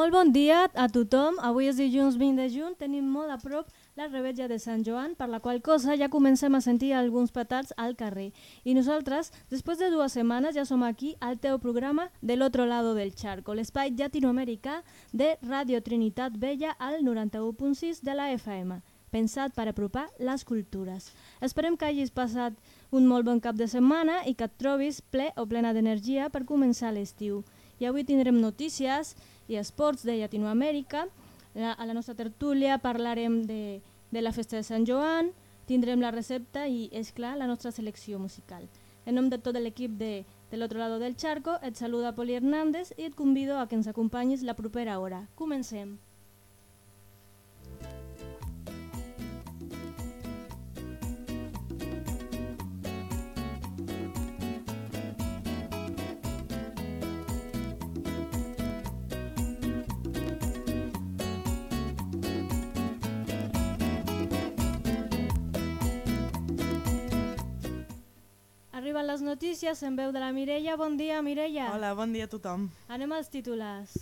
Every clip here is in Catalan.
Molt bon dia a tothom. Avui és dilluns 20 de juny. Tenim molt a prop la rebetlla de Sant Joan, per la qual cosa ja comencem a sentir alguns petards al carrer. I nosaltres, després de dues setmanes, ja som aquí al teu programa de l'altre lado del charco, l'espai llatinoamericà de Radio Trinitat Vella al 91.6 de la FM, pensat per apropar les cultures. Esperem que hagis passat un molt bon cap de setmana i que et trobis ple o plena d'energia per començar l'estiu. I avui tindrem notícies i esports de Llatinoamèrica. A la nostra tertúlia parlarem de, de la festa de Sant Joan, tindrem la recepta i, és clar, la nostra selecció musical. En nom de tot l'equip de, de l'altre lado del charco, et saluda Poli Hernández i et convido a que ens acompanyis la propera hora. Comencem! Arriben les notícies en veu de la Mireia. Bon dia, Mireia. Hola, bon dia a tothom. Anem als titulars.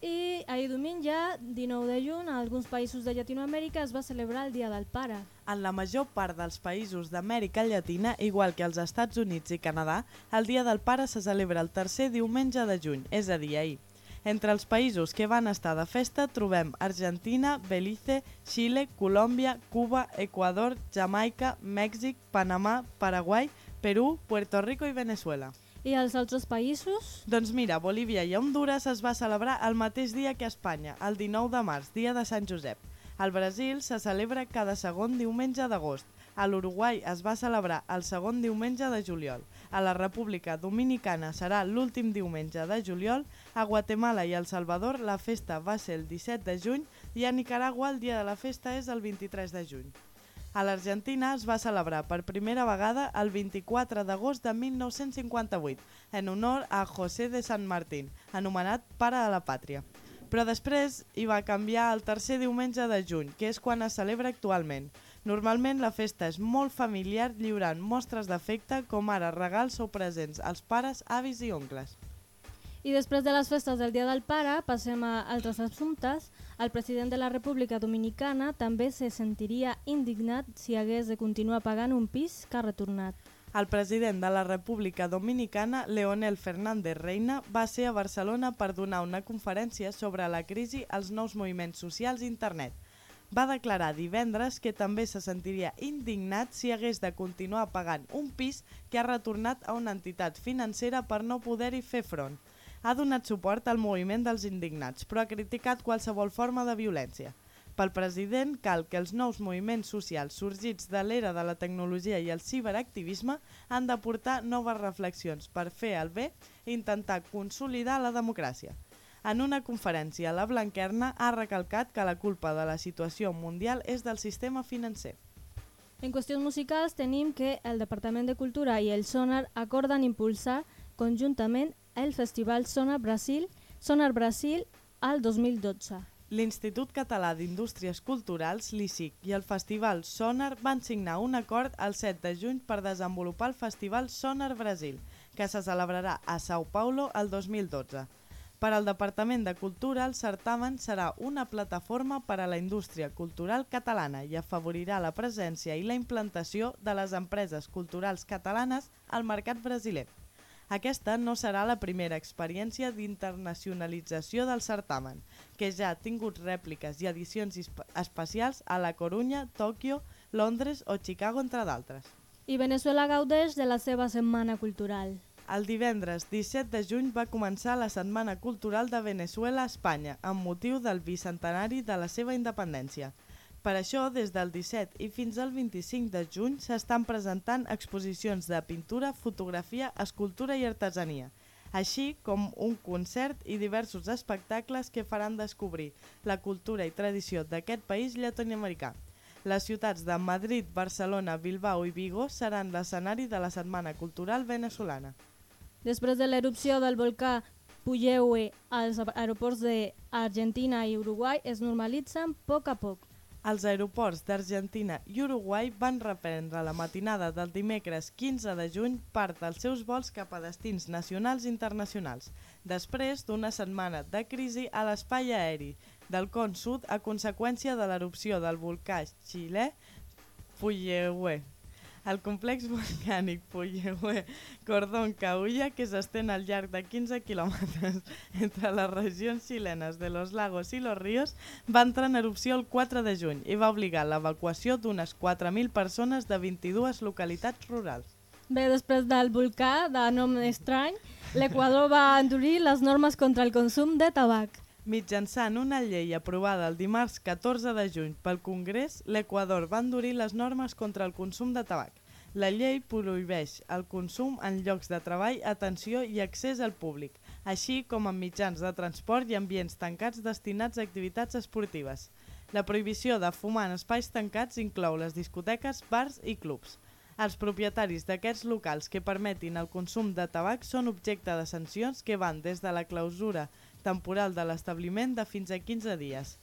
I ahir diumenge, 19 de juny, a alguns països de Llatinoamèrica es va celebrar el Dia del Pare. En la major part dels països d'Amèrica Llatina, igual que als Estats Units i Canadà, el Dia del Pare se celebra el tercer diumenge de juny, és a dir, ahir. Entre els països que van estar de festa trobem Argentina, Belize, Xile, Colòmbia, Cuba, Equador, Jamaica, Mèxic, Panamà, Paraguai, Perú, Puerto Rico i Venezuela. I els altres països? Doncs mira, Bolívia i Honduras es va celebrar el mateix dia que Espanya, el 19 de març, dia de Sant Josep. Al Brasil se celebra cada segon diumenge d'agost. A l'Uruguai es va celebrar el segon diumenge de juliol. A la República Dominicana serà l'últim diumenge de juliol. A Guatemala i El Salvador la festa va ser el 17 de juny i a Nicaragua el dia de la festa és el 23 de juny. A l'Argentina es va celebrar per primera vegada el 24 d'agost de 1958, en honor a José de San Martín, anomenat pare de la pàtria. Però després hi va canviar el tercer diumenge de juny, que és quan es celebra actualment. Normalment la festa és molt familiar lliurant mostres d'afecte com ara regals o presents als pares, avis i oncles. I després de les festes del Dia del Pare, passem a altres assumptes. El president de la República Dominicana també se sentiria indignat si hagués de continuar pagant un pis que ha retornat. El president de la República Dominicana, Leonel Fernández Reina, va ser a Barcelona per donar una conferència sobre la crisi als nous moviments socials i internet. Va declarar divendres que també se sentiria indignat si hagués de continuar pagant un pis que ha retornat a una entitat financera per no poder-hi fer front ha donat suport al moviment dels indignats, però ha criticat qualsevol forma de violència. Pel president, cal que els nous moviments socials sorgits de l'era de la tecnologia i el ciberactivisme han de portar noves reflexions per fer el bé i intentar consolidar la democràcia. En una conferència, la Blanquerna ha recalcat que la culpa de la situació mundial és del sistema financer. En qüestions musicals tenim que el Departament de Cultura i el Sonar acorden impulsar conjuntament el Festival Sonar Brasil, Sonar Brasil al 2012. L'Institut Català d'Indústries Culturals, l'ICIC, i el Festival Sonar van signar un acord el 7 de juny per desenvolupar el Festival Sonar Brasil, que se celebrarà a Sao Paulo el 2012. Per al Departament de Cultura, el certamen serà una plataforma per a la indústria cultural catalana i afavorirà la presència i la implantació de les empreses culturals catalanes al mercat brasiler. Aquesta no serà la primera experiència d'internacionalització del certamen, que ja ha tingut rèpliques i edicions especials a La Corunya, Tòquio, Londres o Chicago, entre d'altres. I Venezuela gaudeix de la seva setmana cultural. El divendres 17 de juny va començar la Setmana Cultural de Venezuela a Espanya, amb motiu del bicentenari de la seva independència. Per això, des del 17 i fins al 25 de juny s'estan presentant exposicions de pintura, fotografia, escultura i artesania, així com un concert i diversos espectacles que faran descobrir la cultura i tradició d'aquest país llatinoamericà. Les ciutats de Madrid, Barcelona, Bilbao i Vigo seran l'escenari de la Setmana Cultural Venezolana. Després de l'erupció del volcà Puyehue als aeroports d'Argentina i Uruguai es normalitzen a poc a poc. Els aeroports d'Argentina i Uruguai van reprendre la matinada del dimecres 15 de juny part dels seus vols cap a destins nacionals i internacionals, després d'una setmana de crisi a l'espai aeri del con sud a conseqüència de l'erupció del volcà xilè Puyehue. El complex volcànic Puyehue Cordón Caulla, que s'estén al llarg de 15 quilòmetres entre les regions xilenes de Los Lagos i Los Ríos, va entrar en erupció el 4 de juny i va obligar l'evacuació d'unes 4.000 persones de 22 localitats rurals. Bé, després del volcà de nom estrany, l'Equador va endurir les normes contra el consum de tabac. Mitjançant una llei aprovada el dimarts 14 de juny pel Congrés, l'Equador va endurir les normes contra el consum de tabac. La llei prohibeix el consum en llocs de treball, atenció i accés al públic, així com en mitjans de transport i ambients tancats destinats a activitats esportives. La prohibició de fumar en espais tancats inclou les discoteques, bars i clubs. Els propietaris d'aquests locals que permetin el consum de tabac són objecte de sancions que van des de la clausura temporal de l'establiment de fins a 15 dies.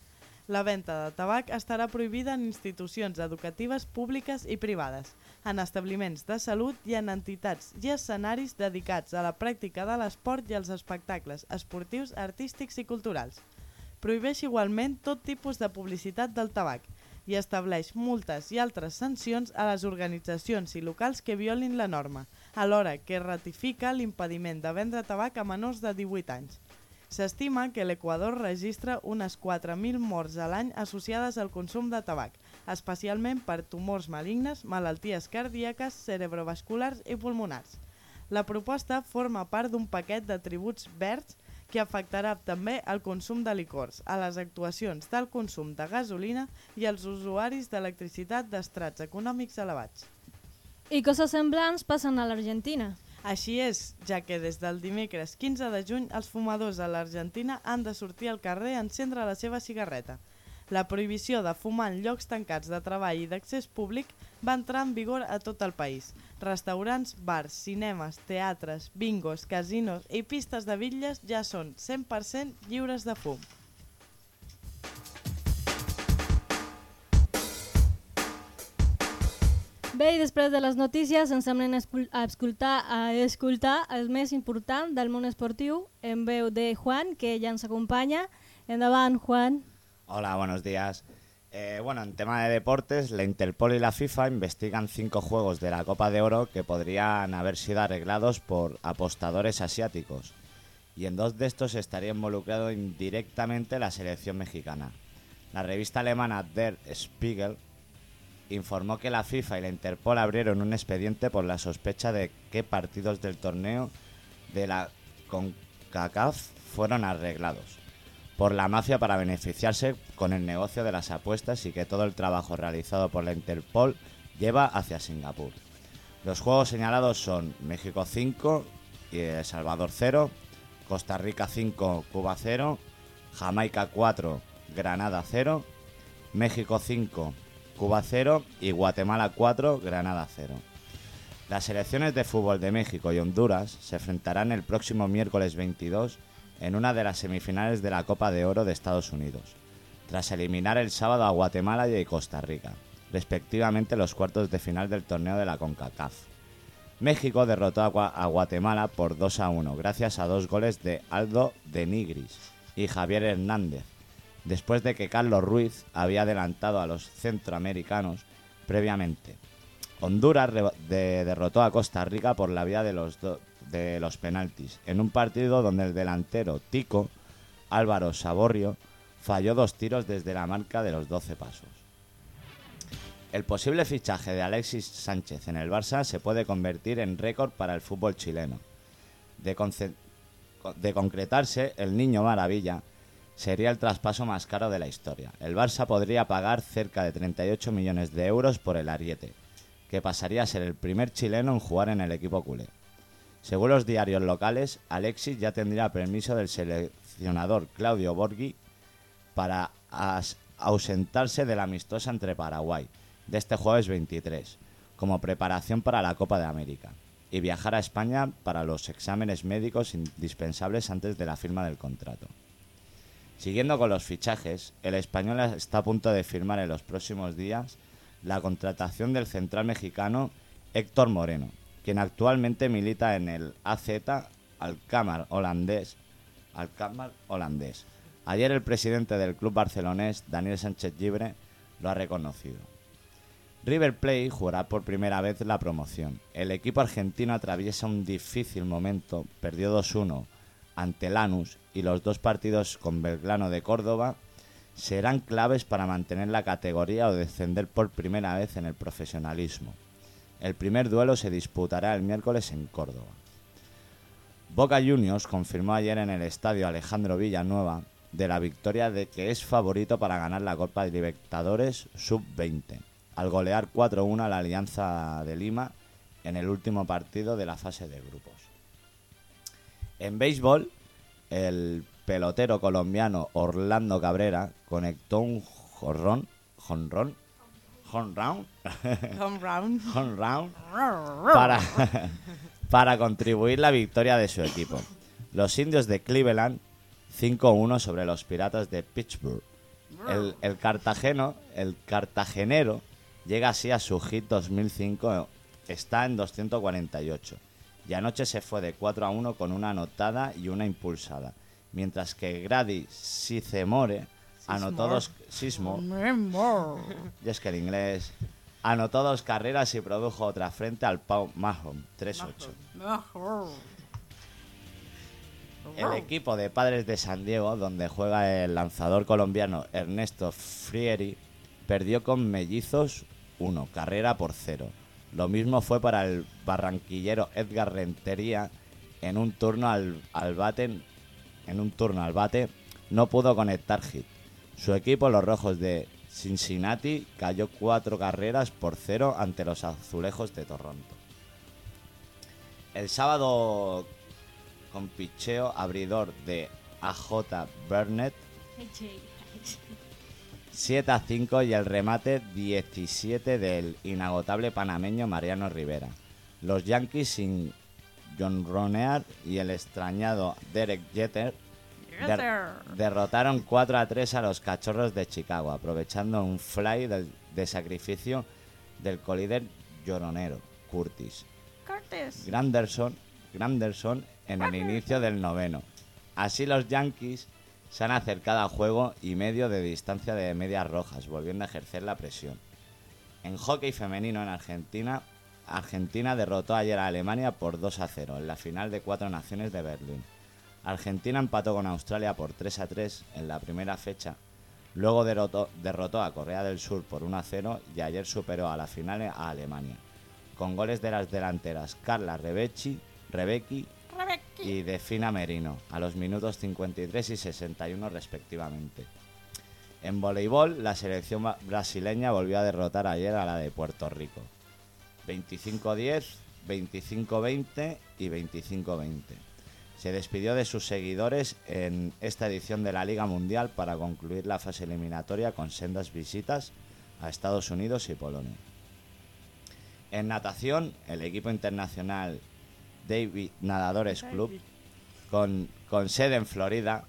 La venda de tabac estarà prohibida en institucions educatives públiques i privades, en establiments de salut i en entitats i escenaris dedicats a la pràctica de l'esport i als espectacles esportius, artístics i culturals. Prohibeix igualment tot tipus de publicitat del tabac i estableix multes i altres sancions a les organitzacions i locals que violin la norma, alhora que ratifica l'impediment de vendre tabac a menors de 18 anys. S'estima que l'Equador registra unes 4.000 morts a l'any associades al consum de tabac, especialment per tumors malignes, malalties cardíaques, cerebrovasculars i pulmonars. La proposta forma part d'un paquet de tributs verds que afectarà també el consum de licors, a les actuacions del consum de gasolina i als usuaris d'electricitat d'estrats econòmics elevats. I coses semblants passen a l'Argentina. Així és, ja que des del dimecres 15 de juny els fumadors a l'Argentina han de sortir al carrer a encendre la seva cigarreta. La prohibició de fumar en llocs tancats de treball i d'accés públic va entrar en vigor a tot el país. Restaurants, bars, cinemes, teatres, bingos, casinos i pistes de bitlles ja són 100% lliures de fum. Bé, i després de les notícies ens semblen a escoltar, a escoltar el més important del món esportiu en veu de Juan, que ja ens acompanya. Endavant, Juan. Hola, buenos días. Eh, bueno, en tema de deportes, la Interpol y la FIFA investigan cinco juegos de la Copa de Oro que podrían haber sido arreglados por apostadores asiáticos. Y en dos de estos estaría involucrado indirectamente la selección mexicana. La revista alemana Der Spiegel informó que la FIFA y la Interpol abrieron un expediente por la sospecha de que partidos del torneo de la CONCACAF fueron arreglados por la mafia para beneficiarse con el negocio de las apuestas y que todo el trabajo realizado por la Interpol lleva hacia Singapur. Los juegos señalados son México 5 y El Salvador 0, Costa Rica 5, Cuba 0, Jamaica 4, Granada 0, México 5, Cuba 0 y Guatemala 4, Granada 0. Las selecciones de fútbol de México y Honduras se enfrentarán el próximo miércoles 22 en una de las semifinales de la Copa de Oro de Estados Unidos, tras eliminar el sábado a Guatemala y Costa Rica, respectivamente los cuartos de final del torneo de la CONCACAF. México derrotó a Guatemala por 2 a 1 gracias a dos goles de Aldo de Nigris y Javier Hernández, después de que Carlos Ruiz había adelantado a los centroamericanos previamente. Honduras de derrotó a Costa Rica por la vía de los, de los penaltis, en un partido donde el delantero Tico, Álvaro Saborrio, falló dos tiros desde la marca de los 12 pasos. El posible fichaje de Alexis Sánchez en el Barça se puede convertir en récord para el fútbol chileno. De, de concretarse, el niño maravilla sería el traspaso más caro de la historia. El Barça podría pagar cerca de 38 millones de euros por el Ariete, que pasaría a ser el primer chileno en jugar en el equipo culé. Según los diarios locales, Alexis ya tendría permiso del seleccionador Claudio Borghi para ausentarse de la amistosa entre Paraguay de este jueves 23, como preparación para la Copa de América, y viajar a España para los exámenes médicos indispensables antes de la firma del contrato. Siguiendo con los fichajes, el español está a punto de firmar en los próximos días la contratación del central mexicano Héctor Moreno, quien actualmente milita en el AZ Alkmaar holandés. Alkmaar holandés. Ayer el presidente del club barcelonés, Daniel Sánchez Libre, lo ha reconocido. River Plate jugará por primera vez la promoción. El equipo argentino atraviesa un difícil momento, perdió 2-1 ante Lanús y los dos partidos con Belgrano de Córdoba serán claves para mantener la categoría o descender por primera vez en el profesionalismo. El primer duelo se disputará el miércoles en Córdoba. Boca Juniors confirmó ayer en el estadio Alejandro Villanueva de la victoria de que es favorito para ganar la Copa de Libertadores Sub-20, al golear 4-1 a la Alianza de Lima en el último partido de la fase de grupos. En béisbol, el pelotero colombiano Orlando Cabrera conectó un jorrón, jonrón, jonrón, Home round. jonrón para, para contribuir la victoria de su equipo. Los indios de Cleveland 5-1 sobre los piratas de Pittsburgh. El, el cartageno, el cartagenero llega así a su hit 2005, está en 248. Y anoche se fue de 4 a 1 con una anotada y una impulsada. Mientras que Grady Sicemore anotó dos Sismo, y es que el inglés anotó dos carreras y produjo otra frente al Pau Mahon 3-8. El equipo de Padres de San Diego, donde juega el lanzador colombiano Ernesto Frieri, perdió con Mellizos 1, carrera por 0. Lo mismo fue para el barranquillero Edgar Rentería en un turno al, al bate, en un turno al bate no pudo conectar hit. Su equipo, los Rojos de Cincinnati, cayó cuatro carreras por cero ante los Azulejos de Toronto. El sábado con picheo abridor de AJ Burnett 7 a 5 y el remate 17 del inagotable panameño Mariano Rivera. Los Yankees sin John Ronear y el extrañado Derek Jeter der- derrotaron 4 a 3 a los Cachorros de Chicago, aprovechando un fly del- de sacrificio del colíder lloronero Curtis. Granderson, Granderson en el inicio del noveno. Así los Yankees se han acercado a juego y medio de distancia de medias rojas, volviendo a ejercer la presión. En hockey femenino en Argentina, Argentina derrotó ayer a Alemania por 2 a 0 en la final de Cuatro Naciones de Berlín. Argentina empató con Australia por 3 a 3 en la primera fecha. Luego derrotó, derrotó a Corea del Sur por 1 a 0 y ayer superó a la final a Alemania. Con goles de las delanteras Carla Rebecci, Rebecki y Defina Merino a los minutos 53 y 61 respectivamente. En voleibol, la selección brasileña volvió a derrotar ayer a la de Puerto Rico. 25-10, 25-20 y 25-20. Se despidió de sus seguidores en esta edición de la Liga Mundial para concluir la fase eliminatoria con sendas visitas a Estados Unidos y Polonia. En natación, el equipo internacional David Nadadores Club, con, con sede en Florida,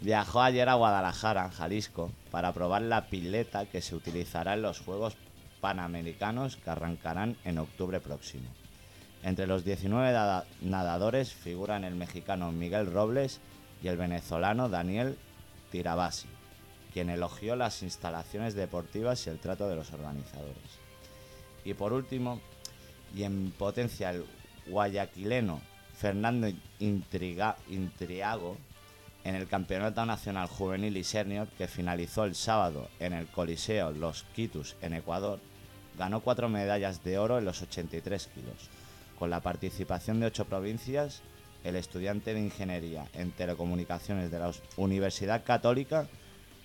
viajó ayer a Guadalajara, Jalisco, para probar la pileta que se utilizará en los Juegos Panamericanos que arrancarán en octubre próximo. Entre los 19 nada- nadadores figuran el mexicano Miguel Robles y el venezolano Daniel Tirabasi, quien elogió las instalaciones deportivas y el trato de los organizadores. Y por último, y en potencia el guayaquileno Fernando Intriga- Intriago en el Campeonato Nacional Juvenil y Senior que finalizó el sábado en el Coliseo Los Quitus en Ecuador, ganó cuatro medallas de oro en los 83 kilos. Con la participación de ocho provincias, el estudiante de Ingeniería en Telecomunicaciones de la Universidad Católica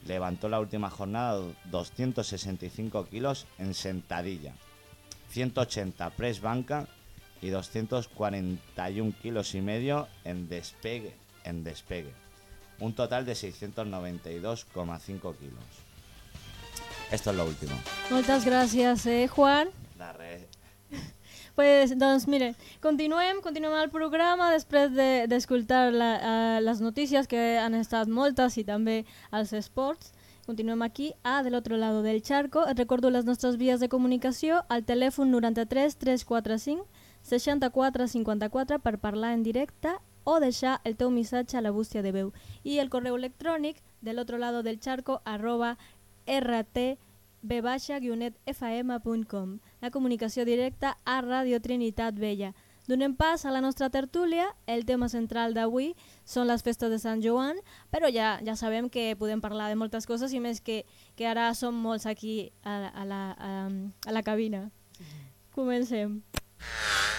levantó la última jornada 265 kilos en sentadilla, 180 press banca y 241 kilos y medio en despegue, en despegue. Un total de 692,5 kilos. Esto es lo último. Moltes gràcies, eh, Juan. La re- Pues, doncs, mire, continuem, continuem el programa després de- d'escoltar de, uh, les notícies que han estat moltes i també els esports. Continuem aquí, a de l'altre lado del charco. Et recordo les nostres vies de comunicació al telèfon 93 345 64 54 per parlar en directe o deixar el teu missatge a la bústia de veu. I el correu electrònic de l'altre lado del charco arroba rtb-fm.com La comunicació directa a Radio Trinitat Vella. Donem pas a la nostra tertúlia. El tema central d'avui són les festes de Sant Joan, però ja ja sabem que podem parlar de moltes coses i més que, que ara som molts aquí a, a, la, a, a la cabina. Comencem. I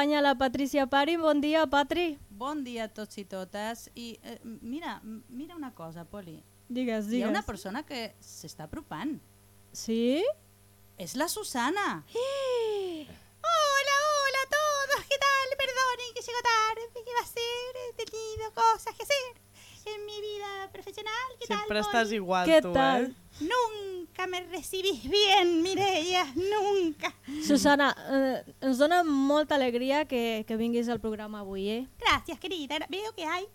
ens acompanya la Patricia Pari. Bon dia, Patri. Bon dia a tots i totes. I eh, mira, mira una cosa, Poli. Digues, Hi ha digues. una persona que s'està apropant. Sí? És la Susana. Hola, hola a todos, ¿qué tal? Perdonen que llego tarde, ¿qué va a ser? He tenido cosas que hacer en mi vida profesional. ¿Qué Sempre tal? Poli? igual, Què tu, tal? eh? Nunca me recibís bien, Mireia, nunca. Susana, eh, ens dona molta alegria que, que vinguis al programa avui, eh? Gracias, querida. Veo que hay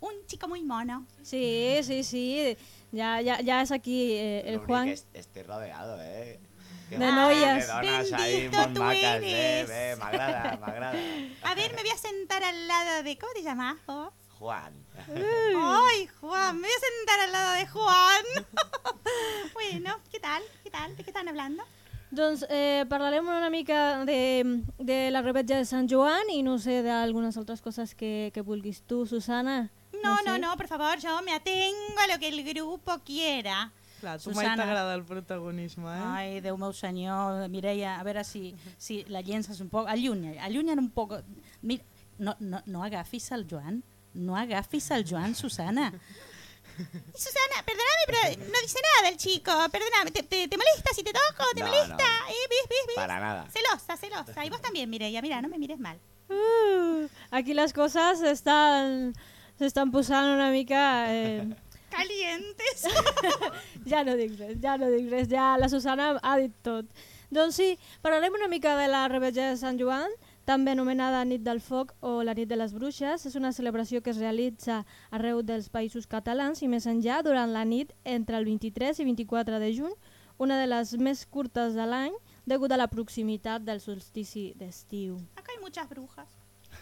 un chico muy mono. Sí, sí, sí. Ya, ya, ya es aquí eh, el Juan. és- Estoy rodeado, eh? Que De noies. Ahí, Bendito molt tú maques, bé, eres. bé, m'agrada, m'agrada. A ver, me voy a sentar al lado de... ¿Cómo te llamas vos? Juan. Ay, Juan, me voy a sentar al lado de Juan. bueno, ¿qué tal? ¿Qué tal? ¿De qué están hablando? Doncs eh, parlarem una mica de, de la rebetja de Sant Joan i no sé d'algunes altres coses que, que vulguis tu, Susana. No, sé. no, no, por favor, yo me atengo a lo que el grupo quiera. Clar, tu mai Susana. t'agrada el protagonisme, eh? Ai, Déu meu senyor, Mireia, a veure si, si la llences un poc, allunya, allunya un poc. Mira, no, no, no agafis el Joan, no agafis el Joan, Susana. Susana, perdóname, pero no dice nada el chico. Perdóname, ¿te, te, te molesta si te toco? ¿Te No, molesta? no. ¿Eh? ¿Ves, ves, ves? Para nada. Celosa, celosa. Y vos también, Mireia. Mira, no me mires mal. Uh, aquí les coses estan s'estan posant una mica... Eh, Calientes. ja no dic res, ja no dic res, ja la Susana ha dit tot. Doncs sí, parlarem una mica de la rebetja de Sant Joan, també anomenada Nit del Foc o la Nit de les Bruixes. És una celebració que es realitza arreu dels països catalans i més enllà durant la nit entre el 23 i 24 de juny, una de les més curtes de l'any degut a la proximitat del solstici d'estiu. Acá hay muchas brujas.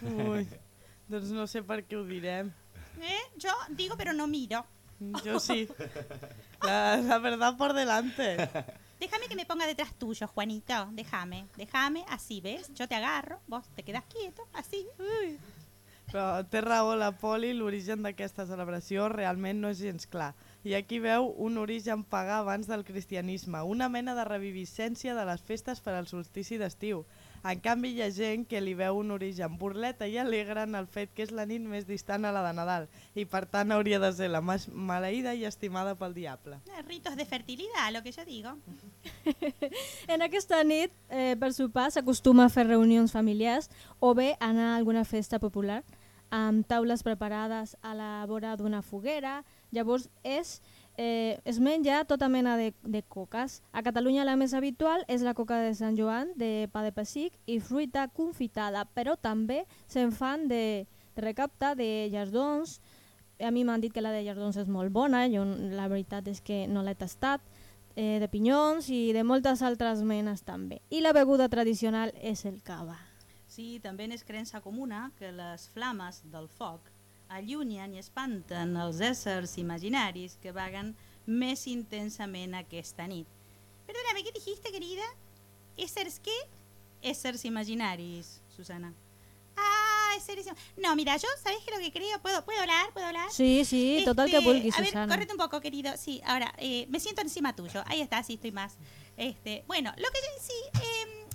Ui, doncs no sé per què ho direm. ¿Eh? Yo digo, pero no miro. Jo sí. La, la verdad por delante. Déjame que me ponga detrás tuyo, Juanito. Déjame, déjame, así, ¿ves? Yo te agarro, vos te quedas quieto, así. Però té raó la Poli, l'origen d'aquesta celebració realment no és gens clar. I aquí veu un origen pagà abans del cristianisme, una mena de reviviscència de les festes per al solstici d'estiu. En canvi, hi ha gent que li veu un origen burleta i alegre en el fet que és la nit més distant a la de Nadal i per tant hauria de ser la més maleïda i estimada pel diable. Eh, Ritos de fertilidad, lo que yo digo. En aquesta nit, eh, per sopar, s'acostuma a fer reunions familiars o bé anar a alguna festa popular amb taules preparades a la vora d'una foguera. Llavors és, eh, es menja tota mena de, de coques. A Catalunya la més habitual és la coca de Sant Joan, de pa de pessic i fruita confitada, però també se'n fan de, de recapta de llardons. A mi m'han dit que la de llardons és molt bona, jo la veritat és que no l'he tastat eh, de pinyons i de moltes altres menes també. I la beguda tradicional és el cava. Sí, també és creença comuna que les flames del foc allunyen i espanten els éssers imaginaris que vaguen més intensament aquesta nit. Perdóname, ¿qué dijiste, querida? ¿Essers qué? Éssers imaginaris, Susana. es serísimo. No, mira, yo, ¿sabés qué lo que creo? ¿Puedo, ¿Puedo hablar? ¿Puedo hablar? Sí, sí, total que Este, vulguis, A ver, correte un poco, querido. Sí, ahora, eh, me siento encima tuyo. Ahí está, sí, estoy más. Este, bueno, lo que yo sí, eh,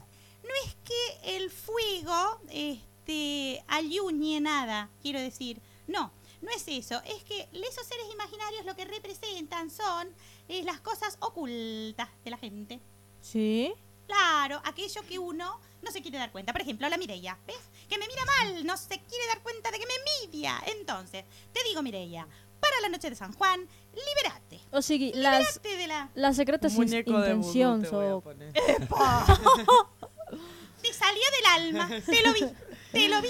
no es que el fuego este, aluñe nada, quiero decir. No, no es eso. Es que esos seres imaginarios lo que representan son eh, las cosas ocultas de la gente. Sí. Claro, aquello que uno no se quiere dar cuenta. Por ejemplo, la Mireia, ¿ves? Que me mira mal, no se quiere dar cuenta de que me envidia. Entonces, te digo, Mireia, para la noche de San Juan, liberate. O les, Liberate de la... les secretes Un in- muñeco de vudú intencions te voy a o... poner. Te salió del alma, te lo vi, te lo vi.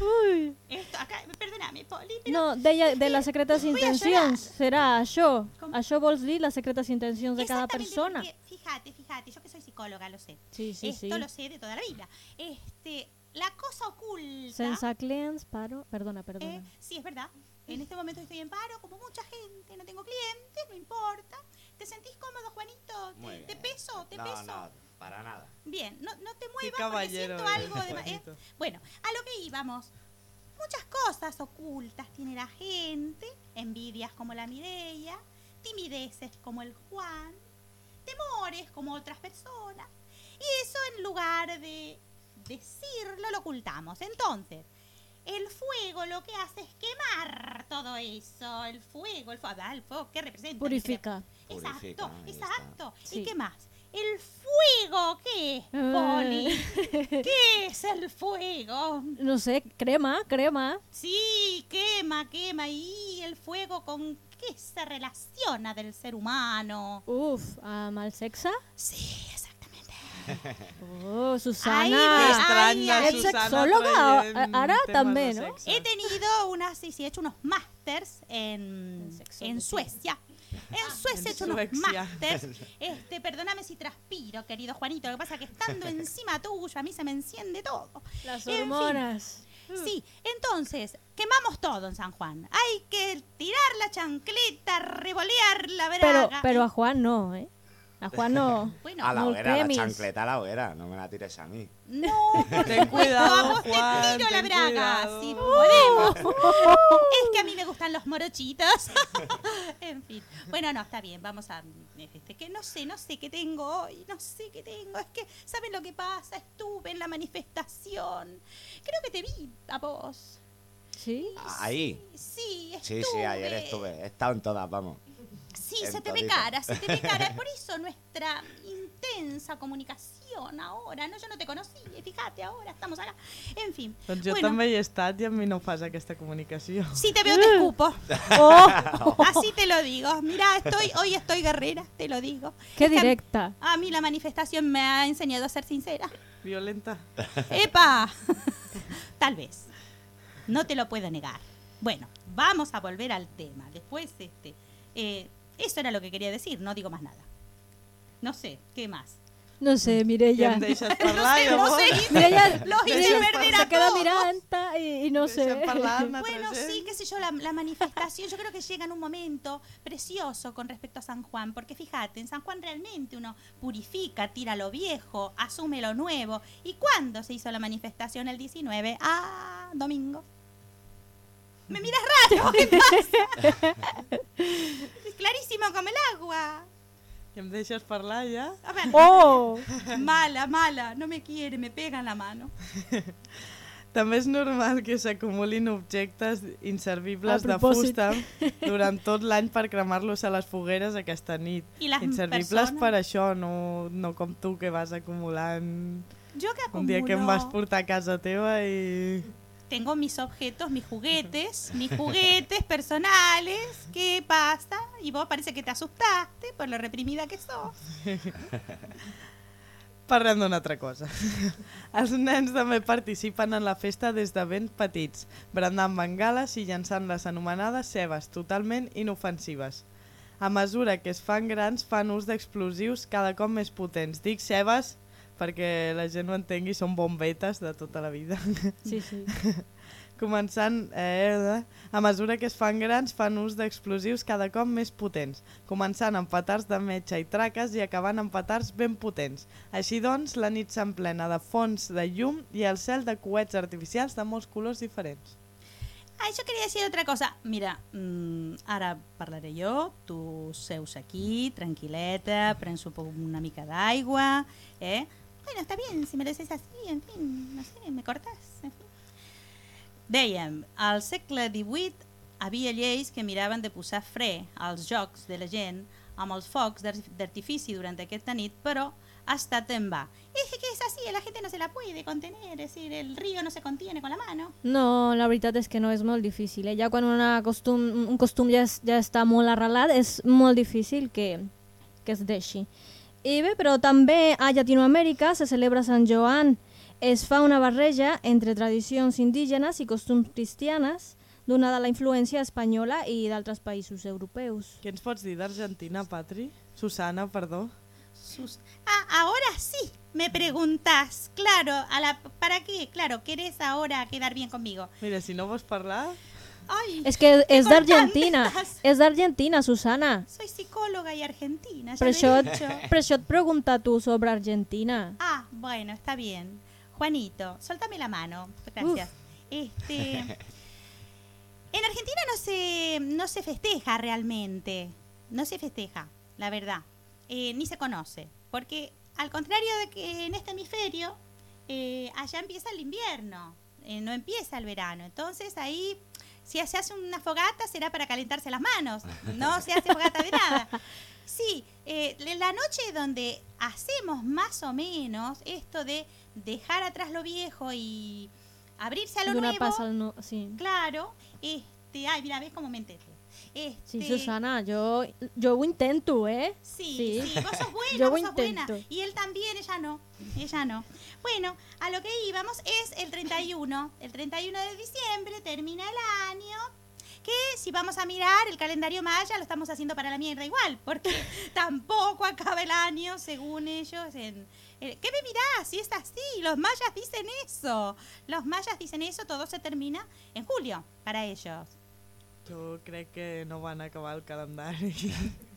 Ui. Esto, acá, perdóname, Poli, pero... No, de les secretes Voy a intencions. Serà això. Com? Això vols dir les secretes intencions de cada persona. porque, fíjate, fíjate, yo que soy psicóloga lo sé. Sí, sí, Esto sí. lo sé de toda la vida. Este, la cosa oculta... Sense clients, paro... Perdona, perdona. Eh, sí, es verdad. En este momento estoy en paro, como mucha gente, no tengo clientes, no importa. ¿Te sentís cómodo, Juanito? Muy ¿Te, peso? ¿Te no, peso? no, para nada. Bien, no, no te muevas porque siento algo de... eh. Bueno, a lo que íbamos. Muchas cosas ocultas tiene la gente, envidias como la Mireia, timideces como el Juan, temores como otras personas. Y eso en lugar de decirlo lo ocultamos. Entonces, el fuego lo que hace es quemar todo eso. El fuego, el fuego, el fuego ¿qué representa? Purifica. Purifica, Exacto, exacto. Sí. ¿Y qué más? El fuego, ¿qué es, Poli? ¿Qué es el fuego? no sé, crema, crema. Sí, quema, quema. ¿Y el fuego con qué se relaciona del ser humano? Uf, amb el sexe? Sí, exactamente. Oh, Susana. traient ara temes també, de no? He tenido unas, sí, sí, he hecho unos másters en, En sexo, en sí. Suecia. En Suecia he hecho unos másters. Este, perdóname si transpiro, querido Juanito. Lo que pasa es que estando encima tuyo, a mí se me enciende todo. Las En fin. hormonas. Sí, entonces, quemamos todo en San Juan. Hay que tirar la chancleta, revolear la Pero, braga. pero a Juan no, ¿eh? A Juan no. Bueno, A la hoguera, la chancleta a la hoguera, no me la tires a mí. no, por Ten cuidado, Vamos, te Juan, tiro la braga, cuidado. si podemos. Los morochitos. en fin. Bueno, no, está bien, vamos a... Este, que no sé, no sé qué tengo hoy, no sé qué tengo. Es que, ¿saben lo que pasa? Estuve en la manifestación. Creo que te vi a vos. ¿Sí? Ahí. Sí, estuve. Sí, sí, ayer estuve. He estado en todas, vamos. Sí, se te ve cara, se te ve cara. Por eso nuestra intensa comunicación ahora, ¿no? Yo no te conocí, fíjate, ahora estamos acá. En fin. Doncs jo bueno, també hi he estat i a mi no fas aquesta comunicació. Si te veo, te escupo. Oh, Así te lo digo. Mira, estoy, hoy estoy guerrera, te lo digo. qué que directa. A mí la manifestación me ha enseñado a ser sincera. Violenta. ¡Epa! Tal vez. No te lo puedo negar. Bueno, vamos a volver al tema. Después, este, eh, eso era lo que quería decir, no digo más nada. No sé, ¿qué más? No sé, Mireia. em deixes parlar, no sé, Mireia, los hice perder a todos. mirant i, i no sé. Bueno, sí, qué sé yo, la, la manifestación, yo creo que llega en un momento precioso con respecto a San Juan, porque fíjate, en San Juan realmente uno purifica, tira lo viejo, asume lo nuevo. ¿Y cuándo se hizo la manifestación? El 19. Ah, domingo. Me miras raro, ¿qué pasa? Es clarísimo como el agua. I em deixes parlar ja? A ver, Oh! mala, mala, no me quiere, me pega en la mano. També és normal que s'acumulin objectes inservibles de fusta durant tot l'any per cremar-los a les fogueres aquesta nit. I les Inservibles persones? per això, no, no com tu que vas acumulant Yo que acumulo... un dia que em vas portar a casa teva i... tengo mis objetos, mis juguetes, mis juguetes personales. ¿Qué pasa? Y vos parece que te asustaste por lo reprimida que sos. Parlem d'una altra cosa. Els nens també participen en la festa des de ben petits, brandant bengales i llançant les anomenades cebes, totalment inofensives. A mesura que es fan grans, fan ús d'explosius cada cop més potents. Dic cebes perquè la gent no entengui, són bombetes de tota la vida. Sí, sí. Començant, eh, a mesura que es fan grans, fan ús d'explosius cada cop més potents, començant amb petards de metge i traques i acabant amb petards ben potents. Així doncs, la nit s'emplena de fons de llum i el cel de coets artificials de molts colors diferents. Ah, yo quería decir otra cosa. Mira, mm, ara parlaré jo, tu seus aquí, tranquil·leta, prens una mica d'aigua, eh? Bueno, está bien, si me lo decís así, en fin, no sé, me cortás. en fin. Dèiem, al segle XVIII havia lleis que miraven de posar fre als jocs de la gent amb els focs d'ar- d'artifici durant aquesta nit, però ha estat en va. Es que es así, la gente no se la puede contener, es decir, el río no se contiene con la mano. No, la veritat és que no és molt difícil. Eh? Ja quan una costum, un costum ja, és, ja està molt arrelat, és molt difícil que, que es deixi. I bé, però també a Llatinoamèrica se celebra Sant Joan. Es fa una barreja entre tradicions indígenes i costums cristianes, donada la influència espanyola i d'altres països europeus. Què ens pots dir d'Argentina, Patri? Susana, perdó. Sus- Ah, ahora sí, me preguntás. Claro, a la, ¿para qué? Claro, ¿querés ahora quedar bien conmigo? Mira, si no vols parlar... Ay, És que és cortante d'Argentina, estàs. és d'Argentina, Susana. soy psicóloga y argentina, ya Per lo he això, dicho. per això et pregunta tu sobre Argentina. Ah, bueno, está bien. Juanito, soltame la mano. Gracias. Este. En Argentina no se, no se festeja realmente. No se festeja, la verdad. Eh, ni se conoce. Porque, al contrario de que en este hemisferio, eh, allá empieza el invierno. eh, no empieza el verano. Entonces ahí, si se hace una fogata, será para calentarse las manos. No se hace fogata de nada. Sí, eh, la noche donde hacemos más o menos esto de dejar atrás lo viejo y abrirse a lo nuevo. pas al no... Sí. Claro, este, ay, mira, ves cómo me entendí. Este, Sí, Susana, jo ho intento, eh? Sí, Sí. sí, vos sos buena, Yo vos sos buena. Y él también, ella no, ella no. Bueno, a lo que íbamos es el 31. El 31 de diciembre termina el año. Que si vamos a mirar el calendario maya, lo estamos haciendo para la mierda igual, porque tampoco acaba el año según ellos. En, en- ¿Qué me mirás? Si es así, los mayas dicen eso. Los mayas dicen eso, todo se termina en julio para ellos. Jo crec que no van acabar el calendari.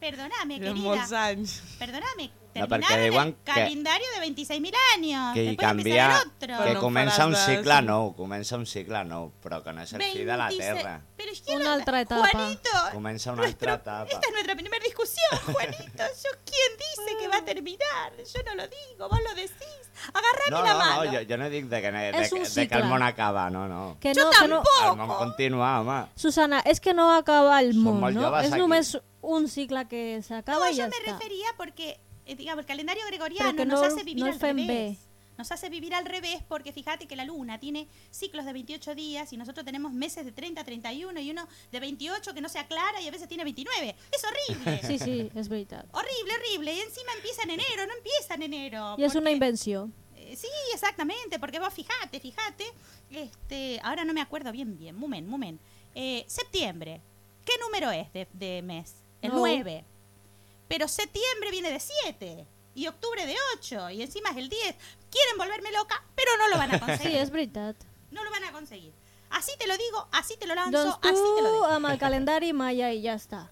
Perdóname, querida. anys. Perdóname, No, perquè diuen el que- calendario de 26.000 años. que hi Después canvia. Però que no comença un cicle nou, comença un cicle nou, però que no és el fi de la 26 Terra. Pero es que Una no- altra etapa. Juanito, Comença una altra etapa. esta es nuestra primera discusión, Juanito. Yo, ¿Quién dice que va a terminar? Yo no lo digo, vos lo decís. Agarrame No, la no, mano. no, jo, jo no dic de que, de, És que, de que el món acaba, no, no. Que no, que no, El món continua, home. Susana, és que no acaba el Som món, no? joves És aquí. Un cicle que s'acaba No, i yo ja me refería porque, eh, digamos, el calendario gregoriano nos no- hace vivir no al revés. Nos hace vivir al revés porque fíjate que la luna tiene ciclos de 28 días y nosotros tenemos meses de 30 a 31 y uno de 28 que no se aclara y a veces tiene 29. Es horrible. Sí, sí, és veritat. Horrible, horrible. Y encima empieza en enero, no empieza en enero. I és una porque- invenció. Eh, Sí, exactamente, porque vos fijate, fijate, este, ahora no me acuerdo bien, bien, moment, moment. Eh, septiembre, ¿qué número es de, de mes? El No. 9. Pero septiembre viene de 7 y octubre de 8 y encima es el 10. Quieren volverme loca, pero no lo van a Sí, conseguir. és veritat. No lo van a conseguir. Así te lo digo, así te lo lanzo, así te lo digo. amb el calendari maya i ja està.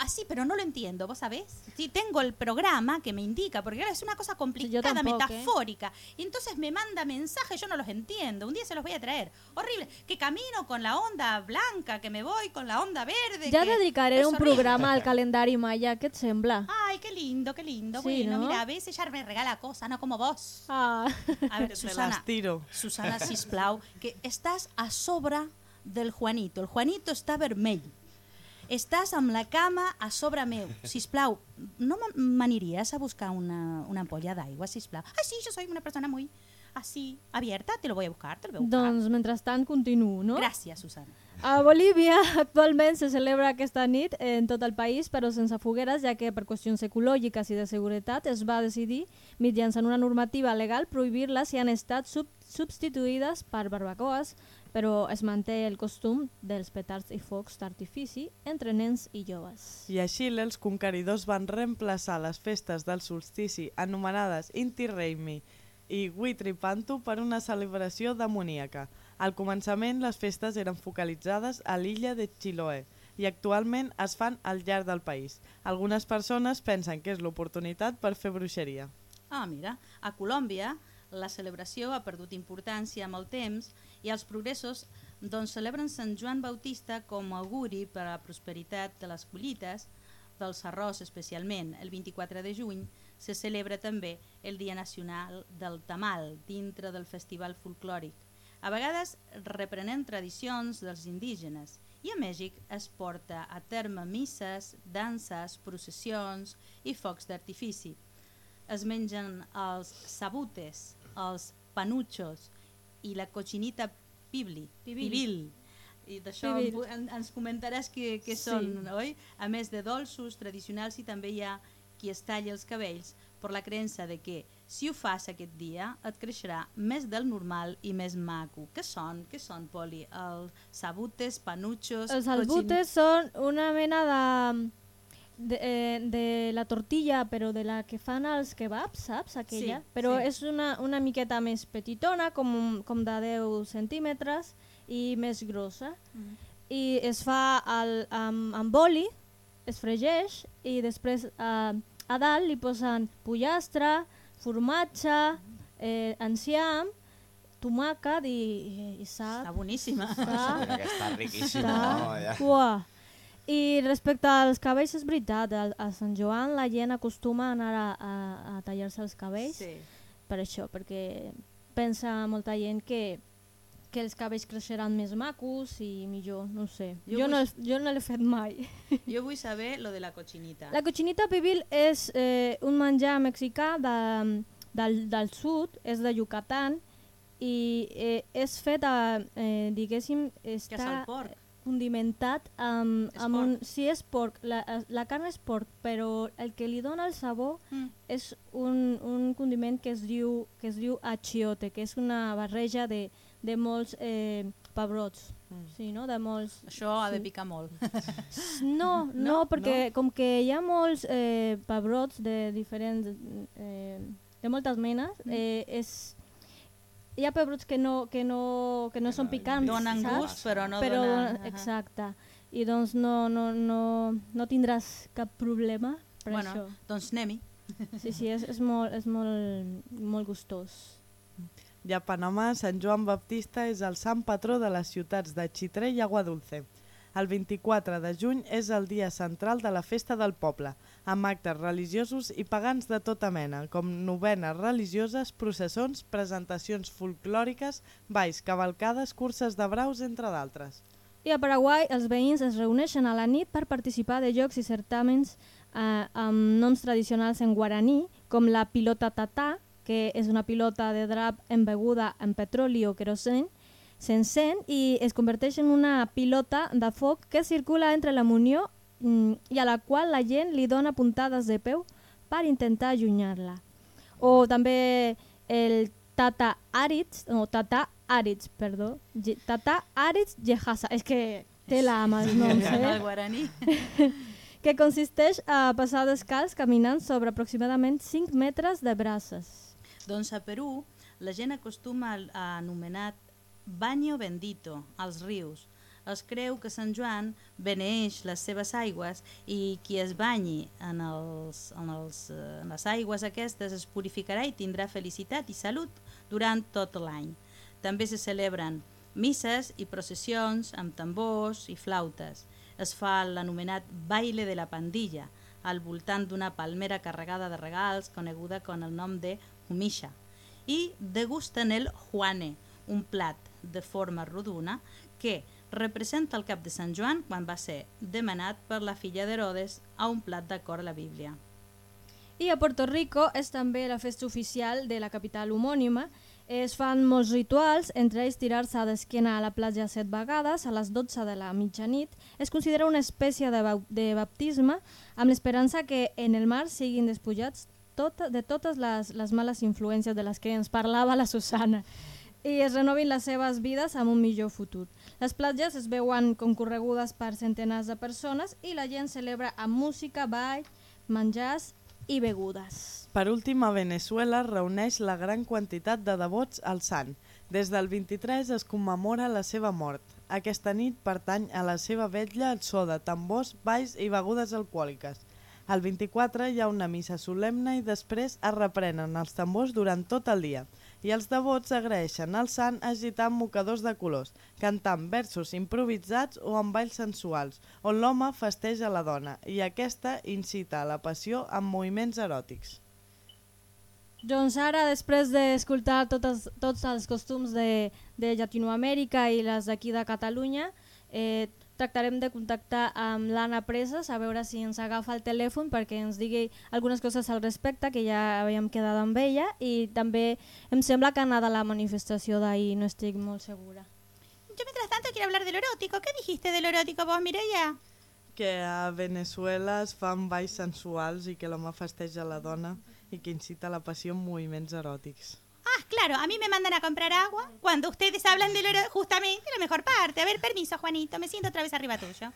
Así, pero no lo entiendo, ¿vos sabés? Sí, tengo el programa que me indica, porque ahora es una cosa complicada, tampoco, ¿eh? metafórica. Y entonces me manda mensajes, yo no los entiendo. Un día se los voy a traer. Horrible. Que camino con la onda blanca, que me voy con la onda verde. Que dedicaré un horrible. programa al calendari maya, què et sembla? Ay, qué lindo, qué lindo. Sí, bueno, ¿no? mira, a veces ella me regala cosas, no como vos. Ah. A ver, Susana, las tiro. Susana, sisplau, que estàs a sobre del Juanito. El Juanito està vermell. Estàs amb la cama a sobre meu. Sisplau, no m- m'aniries a buscar una, una ampolla d'aigua, sisplau? Ay, sí, yo soy una persona muy así, abierta. Te lo voy a buscar, te lo voy a buscar. Doncs mentrestant continuo, no? Gràcies, Susana. A Bolívia actualment se celebra aquesta nit en tot el país, però sense fogueres, ja que per qüestions ecològiques i de seguretat es va decidir, mitjançant una normativa legal, prohibir-les i han estat sub substituïdes per barbacoes, però es manté el costum dels petards i focs d'artifici entre nens i joves. I a Xile els conqueridors van reemplaçar les festes del solstici anomenades Inti Raymi i Huitripantu per una celebració demoníaca. Al començament, les festes eren focalitzades a l'illa de Chiloé i actualment es fan al llarg del país. Algunes persones pensen que és l'oportunitat per fer bruixeria. Ah, mira, a Colòmbia la celebració ha perdut importància amb el temps i els progressos doncs, celebren Sant Joan Bautista com a auguri per a la prosperitat de les collites, dels arròs especialment. El 24 de juny se celebra també el Dia Nacional del Tamal dintre del Festival Folclòric. A vegades reprenent tradicions dels indígenes i a Mèxic es porta a terme misses, danses, processions i focs d'artifici. Es mengen els sabutes, els panuchos i la cochinita pibli, Pibil. pibil. I d'això en, ens comentaràs què, què Sí. són, oi? A més de dolços tradicionals i també hi ha qui es talla els cabells per la creença de que si ho fas aquest dia et creixerà més del normal i més maco. Què són? Què són, Poli? Els sabutes, panuchos... Els cochin- albutes són una mena de, de, eh, de la tortilla, però de la que fan els kebabs, saps? Aquella. Sí, però sí. és una, una miqueta més petitona, com, com de 10 centímetres, i més grossa. Mm. I es fa al, amb, amb oli, es fregeix, i després eh, a dalt li posen pollastre, formatge, eh, enciam, tomàquet i, i, i sap. Està boníssima. Està- està riquíssim, Està- no? Ja. Uah. I respecte als cabells, és veritat, a, a Sant Joan la gent acostuma a anar a, a, a tallar-se els cabells Sí. per això, perquè pensa molta gent que, que els cabells creixeran més macos i millor, no sé. Jo Jo, no, vull- jo no l'he fet mai. Jo vull saber lo de la cochinita. La cochinita pibil és eh, un menjar mexicà de, del, del sud, és de Yucatán i eh, és fet, a, eh, diguéssim, Que és el està porc. Condimentat amb, És amb un... Sí, és porc, la, la carn és porc, però el que li dona el sabor Mm. és un, un condiment que es diu, que es diu achiote, que és una barreja de, de molts eh, pebrots, Mm. sí, no? De molts... Això ha de Sí. picar molt. No, no, No? perquè com que hi ha molts eh, pebrots de diferents... Eh, de moltes menes, Mm. eh, és... Hi ha pebrots que no, que no, que no són picants, Donen saps? gust, però no però donen... donen- exacte. I doncs no, no, no, no tindràs cap problema per Bueno, això. doncs anem-hi. Sí, sí, és, és, molt, és molt, molt gustós. I a Panamà, Sant Joan Baptista és el sant patró de les ciutats de Chitré i Aguadulce. El 24 de juny és el dia central de la festa del poble, amb actes religiosos i pagans de tota mena, com novenes religioses, processons, presentacions folclòriques, balls, cavalcades, curses de braus, entre d'altres. I a Paraguai els veïns es reuneixen a la nit per participar de jocs i certàmens eh, amb noms tradicionals en guaraní, com la pilota tatà, que és una pilota de drap embeguda en petroli o querosene, s'encén i es converteix en una pilota de foc que circula entre la munió i a la qual la gent li dona puntades de peu per intentar allunyar-la. O també el Tata Aritz, no, Tata Aritz, perdó, Tata Aritz Yehasa, és que té la amb els noms, El eh? guaraní. que consisteix a passar descalç caminant sobre aproximadament 5 metres de braces. Doncs a Perú la gent acostuma a- anomenar baño bendito als rius. Es creu que Sant Joan beneeix les seves aigües i qui es banyi en, els, en, els, eh, en les aigües aquestes es purificarà i tindrà felicitat i salut durant tot l'any. També se celebren misses i processions amb tambors i flautes. Es fa l'anomenat baile de la pandilla, al voltant d'una palmera carregada de regals coneguda con el nom de humisha. I degusten el juane, un plat de forma rodona que representa el cap de Sant Joan quan va ser demanat per la filla d'Herodes a un plat d'acord a la Bíblia. I a Puerto Rico és també la festa oficial de la capital homònima. Es fan molts rituals, entre ells tirar-se d'esquena a la platja set vegades a les 12 de la mitjanit. Es considera una espècie de, de baptisme amb l'esperança que en el mar siguin despullats tot, de totes les, les males influències de les que ens parlava la Susana i es renovin les seves vides amb un millor futur. Les platges es veuen concorregudes per centenars de persones i la gent celebra amb música, ball, menjars i begudes. Per últim, a Venezuela reuneix la gran quantitat de devots al sant. Des del 23 es commemora la seva mort. Aquesta nit pertany a la seva vetlla el so de tambors, balls i begudes alcohòliques. Al 24 hi ha una missa solemne i després es reprenen els tambors durant tot el dia. I els devots agraeixen al sant agitant mocadors de colors, cantant versos improvisats o amb balls sensuals, on l'home festeja la dona i aquesta incita a la passió amb moviments eròtics. Doncs ara, després d'escoltar tots, tots els costums de, de Llatinoamèrica i les d'aquí de Catalunya, eh, tractarem de contactar amb l'Anna Preses a veure si ens agafa el telèfon perquè ens digui algunes coses al respecte, que ja havíem quedat amb ella, i també em sembla que anar de la manifestació d'ahir, no estic molt segura. Yo mientras tanto quiero hablar de lo erótico. ¿Qué dijiste de lo erótico vos, Mireia? Que a Venezuela es fan balls sensuals i que l'home festeja la dona i que incita a la passió amb moviments eròtics. Ah, claro, a mí me mandan a comprar agua cuando ustedes hablan de lo justamente la mejor parte. A ver, permiso, Juanito, me siento otra vez arriba tuyo.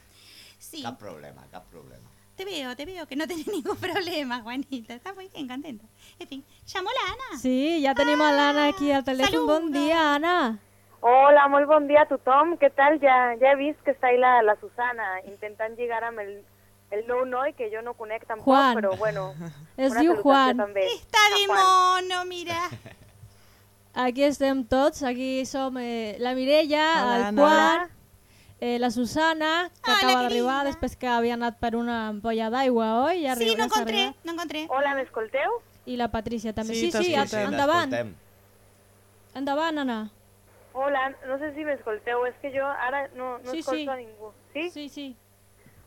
Sí, Cap problema, cap problema. te veo, te veo que no tenés ningún problema, Juanito. Estás muy bien, contento. En fin, llamó la Ana. Sí, ja tenim a l'Anna aquí al telèfon. saluda. Bon dia, Anna. Hola, molt bon dia a tothom. Què tal? Ja, ja he vist que està ahí la, la Susana intentant lligar amb el, el nou noi, que jo no conec tampoc, Juan. però bueno. Es salutació Juan. També. Está de A Juan. mono, mira. Aquí estem tots, aquí som eh, la Mireia, Hola, el. Juan, eh, la Susana, que Hola, acaba d'arribar després que havia anat per una ampolla d'aigua, oi? Ja Sí, no encontré, no encontré. Hola, m'escolteu? I la Patricia també. Sí, Sí, sí, t'escoltem. endavant. Endavant, Anna. Hola, no sé si m'escolteu, és que jo ara no, no Sí, escolto sí. a ningú. Sí? Sí, sí.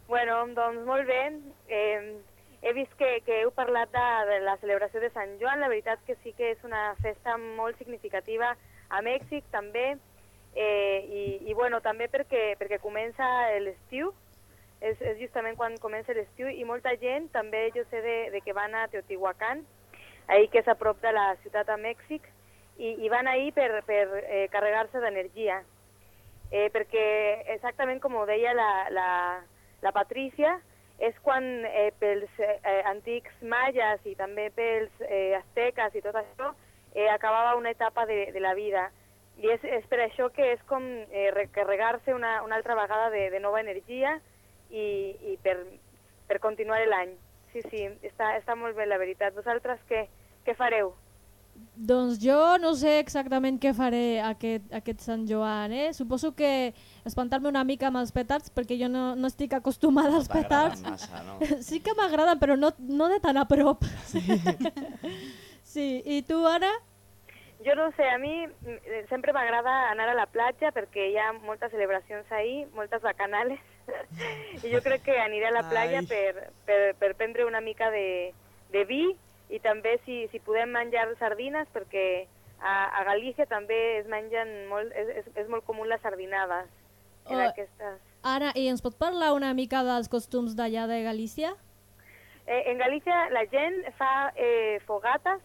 Bueno, doncs molt bé. Eh, he vist que, que heu parlat de, de la celebració de Sant Joan. La veritat que sí que és una festa molt significativa a Mèxic també. Eh, i, I bueno, també perquè, perquè comença l'estiu. És, és justament quan comença l'estiu i molta gent, també jo sé de, de que van a Teotihuacán, ahir que és a prop de la ciutat de Mèxic, i, i van ahir per, per eh, carregar-se d'energia. Eh, perquè exactament com ho deia la, la, la Patrícia, és quan eh, pels eh, antics maies i també pels eh, asteques i tot això eh, acabava una etapa de, de la vida. I és, és per això que és com eh, recarregar-se una, una altra vegada de, de nova energia i, i per, per continuar l'any. Sí, sí, està, està molt bé la veritat. Vosaltres què, què fareu? Doncs jo no sé exactament què faré aquest, aquest Sant Joan, eh? Suposo que espantar-me una mica amb els petards perquè jo no, no estic acostumada als T'agraden petards. massa, no? Sí que m'agraden, però no, no de tan a prop. Sí. I tu, ara? Jo no sé, a mi mm, sempre m'agrada anar a la platja perquè hi ha moltes celebracions ahir, moltes bacanales, i jo crec que aniré a la platja Ai. per, per, per prendre una mica de, de vi i també si, si podem menjar sardines perquè a, a Galícia també es mengen molt, és, és, és molt comú les sardinades en Oh. aquestes. Ara, i ens pot parlar una mica dels costums d'allà de Galícia? Eh, en Galícia la gent fa eh, fogates,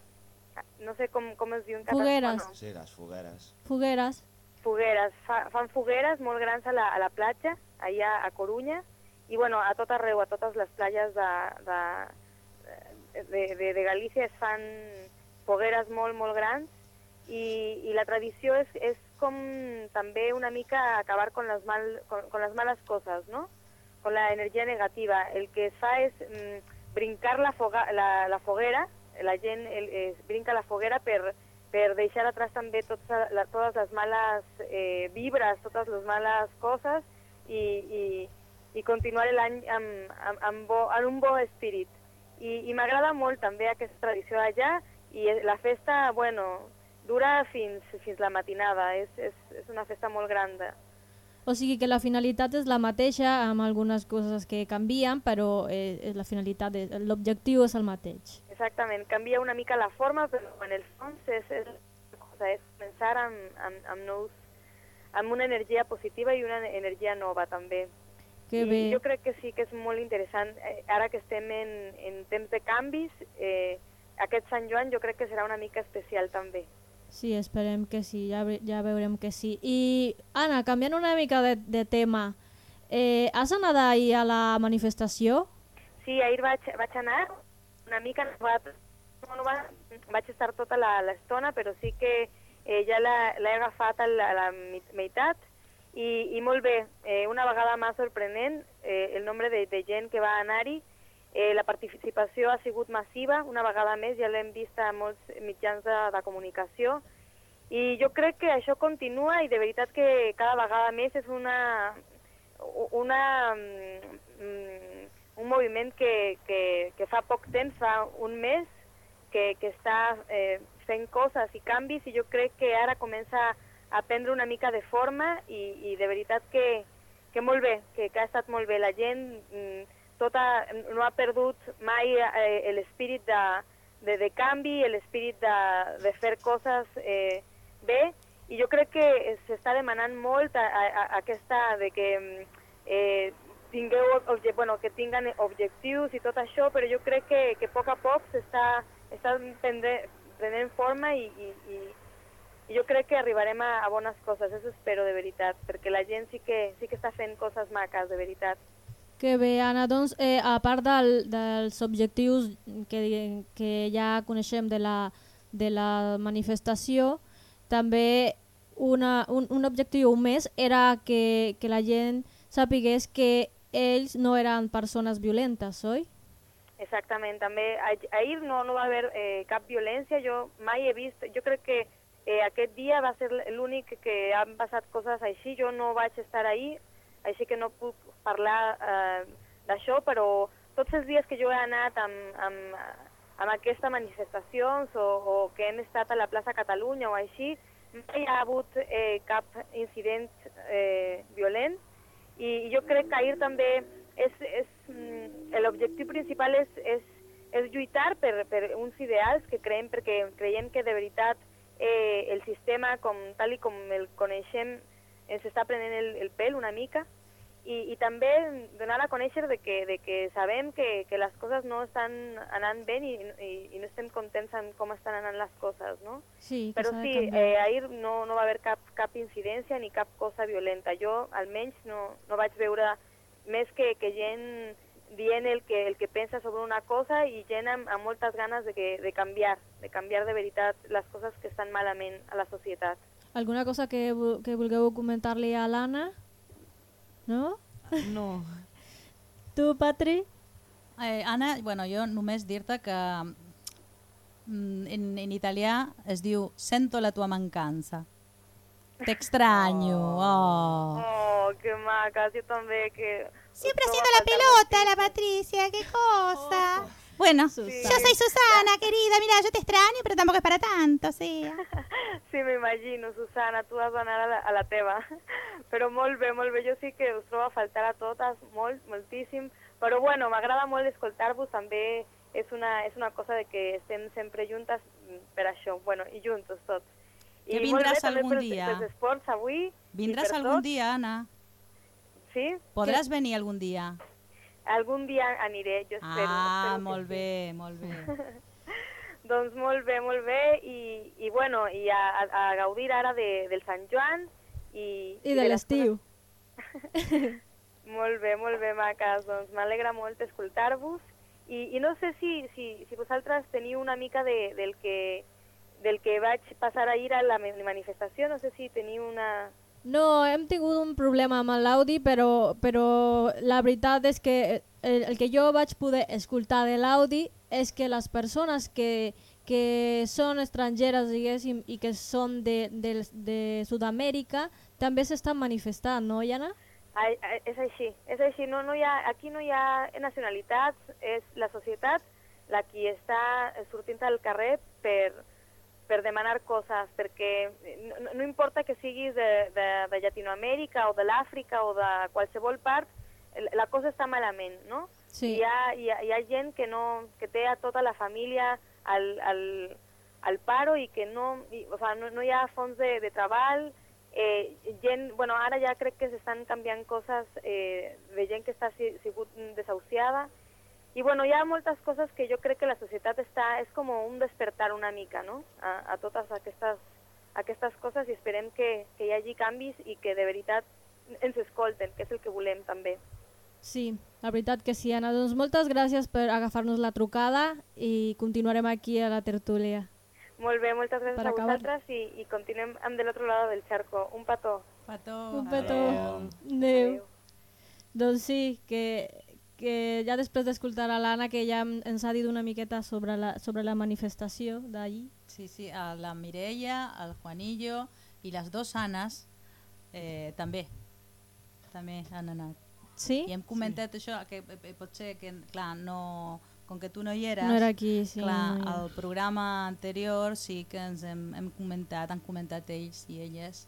no sé com, com es diu en català. Fogueres. Sí, les fogueres. Fogueres? fogueres, fa, fan fogueres molt grans a la, a la platja, allà a Corunya, i bueno, a tot arreu, a totes les platges de, de, de, de, de Galícia es fan fogueres molt, molt grans, i, i la tradició és, és com també una mica acabar con les, mal, con, con les males coses, no? Con la energia negativa. El que es fa és mm, brincar la, foga, la, la foguera, la gent el, es brinca la foguera per, per deixar atrás també tots, la, totes les males eh, vibres, totes les males coses i, i, i continuar l'any amb, amb, amb, bo, amb un bo espírit. I, i m'agrada molt també aquesta tradició allà i la festa, bueno, dura fins, fins la matinada, és, és, és una festa molt gran. O sigui que la finalitat és la mateixa amb algunes coses que canvien, però eh, eh, la finalitat, l'objectiu és el mateix. Exactament, canvia una mica la forma, però en el fons és, és, cosa, és començar amb, amb, amb, nous, amb una energia positiva i una energia nova també. Que bé. jo crec que sí que és molt interessant, eh, ara que estem en, en temps de canvis, eh, aquest Sant Joan jo crec que serà una mica especial també. Sí, esperem que sí, ja, ja veurem que sí. I, Anna, canviant una mica de, de tema, eh, has anat ahir a la manifestació? Sí, ahir vaig, vaig anar una mica, no va, no, va, vaig estar tota la- l'estona, però sí que eh, ja la- l'he agafat a la, a la meitat i, i molt bé, eh, una vegada més sorprenent eh, el nombre de, de gent que va anar-hi, eh, la participació ha sigut massiva, una vegada més ja l'hem vist a molts mitjans de, de comunicació. I jo crec que això continua i de veritat que cada vegada més és una, una, mm, un moviment que, que, que fa poc temps, fa un mes, que, que està eh, fent coses i canvis i jo crec que ara comença a prendre una mica de forma i, i de veritat que, que molt bé, que, que ha estat molt bé. La gent mm, tota, no ha perdut mai eh, l'espírit de, de, de canvi, l'espírit de, de fer coses eh, bé i jo crec que s'està demanant molt a, a, a aquesta de que mm, eh, tingueu obje, bueno, que tinguen objectius i tot això, però jo crec que, que a poc a poc s'està prenent forma i, i, i, i jo crec que arribarem a, a bones coses, això espero de veritat, perquè la gent sí que, sí que està fent coses maques, de veritat. Que bé, Anna, doncs, eh, a part del, dels objectius que, que ja coneixem de la, de la manifestació, també una, un, un objectiu més era que, que la gent sapigués que ells no eren persones violentes, oi? Exactament, també ah- ahir no, no va haver eh, cap violència, jo mai he vist, jo crec que eh, aquest dia va ser l'únic que han passat coses així, jo no vaig estar ahí, així que no puc parlar eh, d'això, però tots els dies que jo he anat amb, amb, amb aquestes manifestacions o, o que hem estat a la plaça Catalunya o així, mai hi ha hagut eh, cap incident eh, violent. I, i jo crec que ahir també és, és, mm, l'objectiu principal és, és, és lluitar per, per uns ideals que creiem, perquè creiem que de veritat eh, el sistema, com, tal i com el coneixem, ens està prenent el, el pèl una mica i, i també donar a conèixer de que, de que sabem que, que les coses no estan anant bé i, i, i no estem contents amb com estan anant les coses, no? Sí, Però sí, eh, ahir no, no va haver cap, cap incidència ni cap cosa violenta. Jo, almenys, no, no vaig veure més que, que gent dient el que, el que pensa sobre una cosa i gent amb, amb moltes ganes de, que, de canviar, de canviar de veritat les coses que estan malament a la societat. Alguna cosa que, que vulgueu comentar-li a l'Anna? No? No. Tu, Patri? Eh, Anna, bueno, jo només dir-te que mm, en, en italià es diu sento la tua mancanza. T'extraño. Oh. Oh, qué macas, yo también que... Siempre haciendo a la pelota, la Patricia, qué cosa. Bueno, Susana. yo soy Susana, querida. Mira, yo te extraño, pero tampoco es para tanto, o sea. Sí, m'imagino, Susana, tu has d'anar a, la, a la teva. Però molt bé, molt bé, jo sí que us trobo a faltar a totes, molt, moltíssim. Però bueno, m'agrada molt escoltar-vos, també és una, és una cosa de que estem sempre juntes per això, bueno, i juntos tots. Que I bé vindràs també algun pels, dia. pels esports avui. i Vindràs per algun dia, Anna? Sí? Podràs venir algun dia? Algun dia aniré, jo espero. Ah, espero molt sí. bé, molt bé. Doncs molt bé, molt bé, i, i bueno, i a, a, a gaudir ara de, del Sant Joan i... I de les l'estiu. Molt bé, molt bé, maques, doncs m'alegra molt escoltar-vos i, i no sé si, si, si vosaltres teniu una mica de, del, que, del que vaig passar ahir a la ma- manifestació, no sé si teniu una... No, hem tingut un problema amb l'Audi, però, però la veritat és que el, el que jo vaig poder escoltar de l'Audi és que les persones que, que són estrangeres, diguéssim, i que són de, de, de Sud-amèrica, també s'estan manifestant, no, Iana? Ai, ai, és així, és així, no, no hi ha, aquí no hi ha nacionalitats, és la societat la qui està sortint al carrer per, per demanar coses, perquè no, no- no importa que siguis de, de, de Llatinoamèrica o de l'Àfrica o de qualsevol part, la cosa està malament, no? Sí. Hi, ha, hi, ha, hi ha gent que, no, que té a tota la família al, al, al paro i que no, i, o sea, no, no hi ha fons de, de treball, eh, gent, bueno, ara ja crec que s'estan canviant coses eh, de gent que està si, sigut desahuciada i bueno, hi ha moltes coses que jo crec que la societat està, és com un despertar una mica, no?, a, a totes aquestes, aquestes coses i esperem que, que hi hagi canvis i que de veritat ens escolten, que és el que volem també. Sí, la veritat que sí, Anna. Doncs moltes gràcies per agafar-nos la trucada i continuarem aquí a la tertúlia. Molt bé, moltes gràcies Per a acabar. vosaltres i, i continuem amb de l'altre lado del charco. Un petó. Petó. Un petó. Adéu. Adéu. Doncs sí, que, que ja després d'escoltar a l'Anna, que ja ens ha dit una miqueta sobre la, sobre la manifestació d'ahir. Sí, sí, a la Mireia, el Juanillo i les dues Anes eh, també. També han anat. Sí? I hem comentat sí. això, que eh, pot ser que, clar, no, com que tu no hi eres, No era aquí, sí. clar, no al programa anterior sí que ens hem, hem comentat, han comentat ells i elles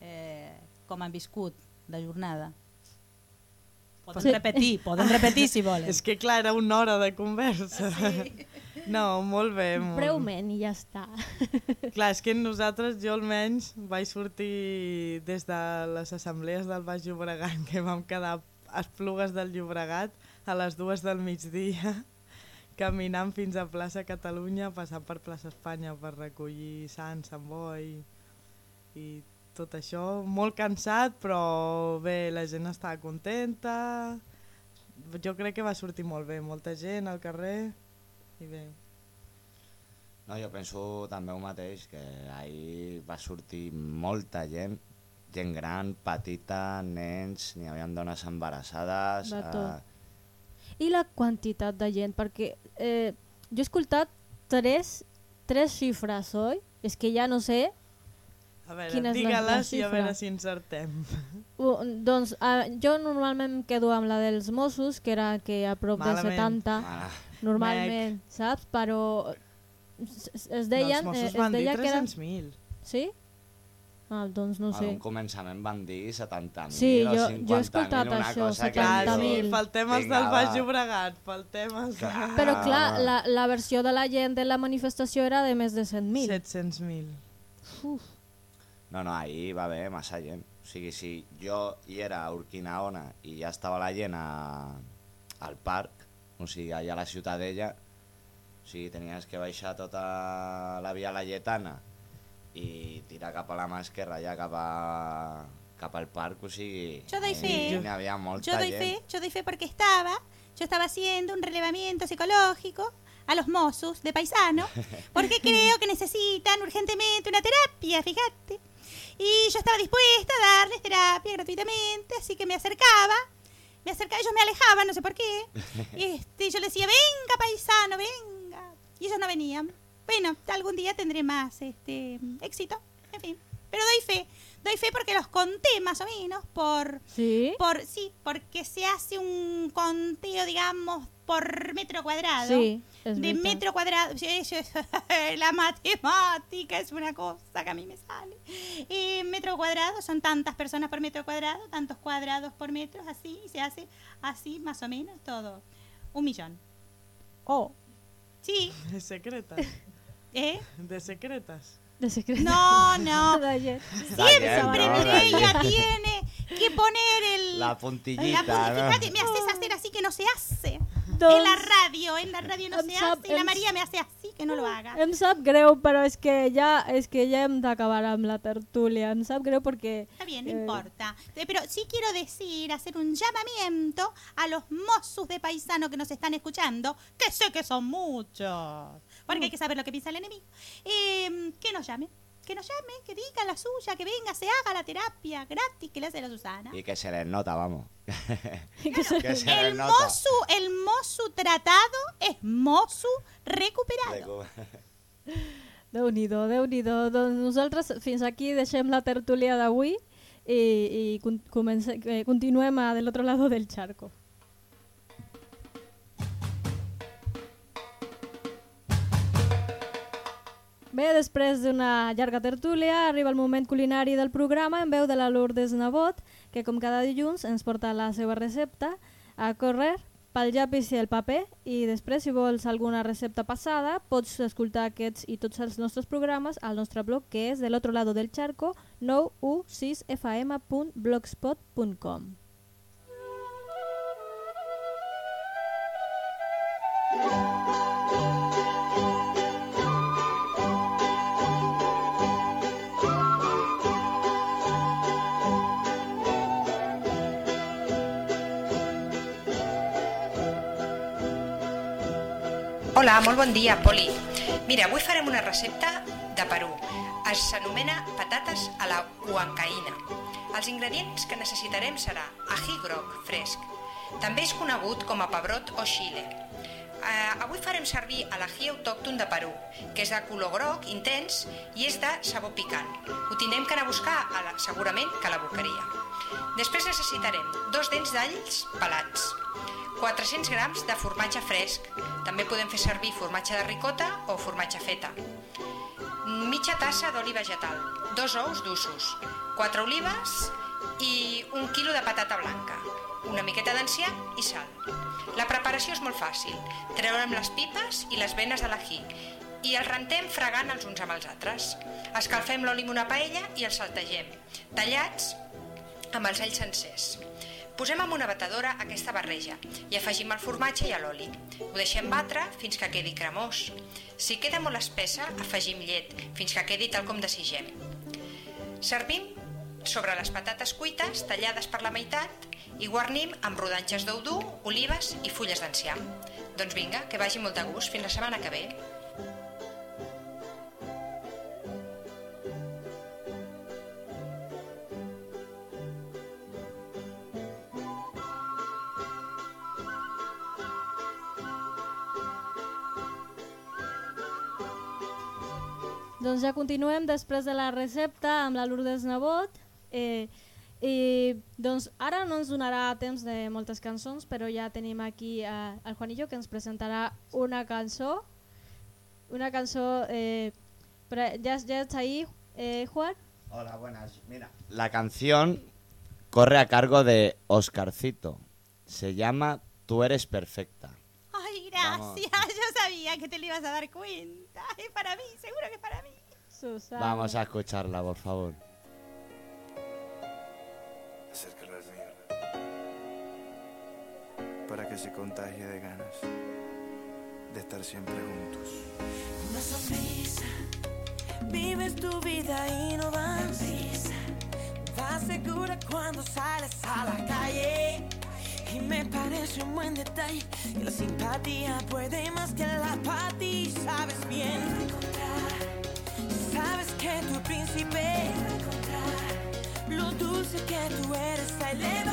eh, com han viscut la jornada. Poden Sí. repetir, poden repetir si volen. És que clar, era una hora de conversa. No, molt bé. Molt... Breument i ja està. Clar, és que nosaltres, jo almenys, vaig sortir des de les assemblees del Baix Llobregat, que vam quedar a Esplugues del Llobregat a les dues del migdia, caminant fins a plaça Catalunya, passant per plaça Espanya per recollir Sant, Sant Boi i tot això. Molt cansat, però bé, la gent estava contenta. Jo crec que va sortir molt bé, molta gent al carrer i bé. No, jo penso també el mateix, que ahir va sortir molta gent, gent gran, petita, nens, n'hi havia dones embarassades... De eh, tot. I la quantitat de gent, perquè eh, jo he escoltat tres, tres xifres, oi? És que ja no sé. A veure, digue-les i a veure si encertem. Uh, doncs uh, jo normalment em quedo amb la dels Mossos, que era que a prop de Malament. 70, ah, normalment, saps? Però es, es- es deien... no, els eh, Mossos es van dir deia que eren... 300.000. Sí? Ah, doncs no sé. un començament van dir 70.000 Sí, o jo- 50.000, jo he escoltat una això, cosa que Clar, dius, sí, 70.000. pel Vinga, del Baix. Llobregat, pel de... Clar. Però clar, la, la versió de la gent de la manifestació era de més de 100.000. 700.000. Uf, No, no, ahir va haver massa gent. O sigui, si jo hi era a Urquinaona i ja estava la gent a, al parc, o sigui, allà a la Ciutadella, o sigui, tenies que baixar tota la via Laietana i tirar cap a la mà esquerra, allà cap, a, cap al parc, o sigui... Jo doy ahí fe. N'hi havia molta Yo doy gent. fe, yo doy fe porque estaba, yo estaba haciendo un relevamiento psicológico a los mozos de paisano, porque creo que necesitan urgentemente una terapia, fíjate. Y yo estaba dispuesta a darles terapia gratuitamente, así que me acercaba, me acercaba, ellos me alejaban, no sé por qué. Este, yo les decía, venga paisano, venga. Y ellos no venían. Bueno, algún día tendré más este éxito, en fin. Pero doy fe, doy fe porque los conté más o menos por sí? por sí, porque se hace un conteo, digamos, por metro cuadrado. Sí, de metro cuadrado. La matemática es una cosa que a mí me sale. Eh, metro cuadrado son tantas personas por metro cuadrado, tantos cuadrados por metro, así, y se hace así más o menos todo. Un millón. Oh, Sí, De secretes. ¿eh? De secretes. de secret. No, no. Siempre Mireia tiene que poner el... La La puntillita, me haces hacer así que no se hace. Doncs En la radio, en la radio no em se sap- hace. Y la em María me hace así que no lo haga. Em sap greu, però és que ja, és que ja hem d'acabar amb la tertúlia. Em sap greu perquè... Está bien, no eh, importa. Eh, Pero sí quiero decir, hacer un llamamiento a los mozos de paisano que nos están escuchando, que sé que son muchos, porque hay que saber lo que piensa el enemigo, eh, que nos llamen. Que nos llame, que diga la suya, que venga, se haga la terapia gratis que le hace la Susana. Y que se les nota, vamos. que se El nota. mozu, el mozu tratado es mozu recuperado. Déu-n'hi-do, déu nhi déu Doncs nosaltres fins aquí deixem la tertúlia d'avui i, i con- comence, eh, continuem a de l'altre lado del charco. Bé, després d'una llarga tertúlia, arriba el moment culinari del programa en veu de la Lourdes Nebot, que com cada dilluns ens porta la seva recepta a córrer pel llapis i el paper i després, si vols alguna recepta passada, pots escoltar aquests i tots els nostres programes al nostre blog, que és de l'altre lado del charco 9u6fm.blogspot.com. Hola, molt bon dia, Poli. Mira, avui farem una recepta de Perú. Es s'anomena patates a la huancaïna. Els ingredients que necessitarem serà ají groc fresc. També és conegut com a pebrot o xile. Uh, avui farem servir l'ají autòcton de Perú, que és de color groc, intens, i és de sabor picant. Ho tindrem que anar a buscar a la, segurament que a la boqueria. Després necessitarem dos dents d'alls pelats, 400 grams de formatge fresc, també podem fer servir formatge de ricota o formatge feta, mitja tassa d'oli vegetal, dos ous d'ussos, quatre olives i un quilo de patata blanca, una miqueta d'enciam i sal. La preparació és molt fàcil. Treurem les pipes i les venes de l'ají i els rentem fregant els uns amb els altres. Escalfem l'oli en una paella i els saltegem, tallats amb els alls sencers. Posem en una batedora aquesta barreja i afegim el formatge i l'oli. Ho deixem batre fins que quedi cremós. Si queda molt espessa, afegim llet fins que quedi tal com desitgem. Servim sobre les patates cuites tallades per la meitat i guarnim amb rodanxes d'ou dur, olives i fulles d'enciam. Doncs vinga, que vagi molt de gust. Fins la setmana que ve. Doncs ja continuem després de la recepta amb la Lourdes Nebot. Eh, i doncs ara no ens donarà temps de moltes cançons, però ja tenim aquí eh, el Juanillo que ens presentarà una cançó. Una cançó... Eh, ¿ya, ¿Ya está ahí, eh, Juan? Hola, buenas. Mira, la canción corre a cargo de Oscarcito. Se llama Tú eres perfecta. Ay, Vamos. gracias. Yo sabía que te lo ibas a dar cuenta. Es para mí, seguro que es para mí. Susana. Vamos a escucharla, por favor. Acércalo al mío. Para que se contagie de ganas de estar siempre juntos. Una sonrisa, vives tu vida y no vas prisa. Vas segura cuando sales a la calle. Y me parece un buen detalle que la simpatía puede más que la apatía. Sabes bien Sabes que tu príncipe Lo dulce que tú eres. A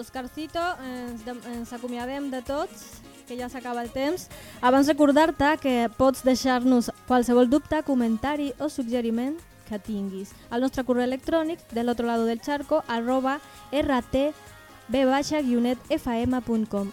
l'Oscarcito ens, ens acomiadem de tots, que ja s'acaba el temps. Abans recordar-te que pots deixar-nos qualsevol dubte, comentari o suggeriment que tinguis. Al nostre correu electrònic de l'altre lado del charco arroba rtb-fm.com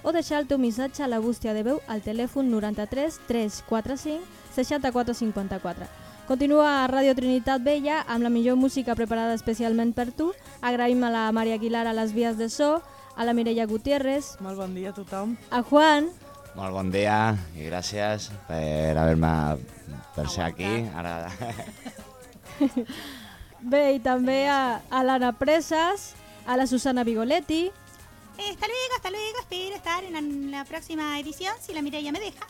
o deixar el teu missatge a la bústia de veu al telèfon 93 345 64 54. Continua a Ràdio Trinitat Vella amb la millor música preparada especialment per tu. Agraïm a la Maria Aguilar a les vies de so, a la Mireia Gutiérrez, Molt bon dia a tothom. a Juan, Molt bon dia i gràcies per haver-me per ser aquí. Ara... Bé, i també a, a l'Anna Presas, a la Susana Vigoletti, Eh, hasta luego, hasta luego. Espero estar en la, en la próxima edición si la Mireia me deja.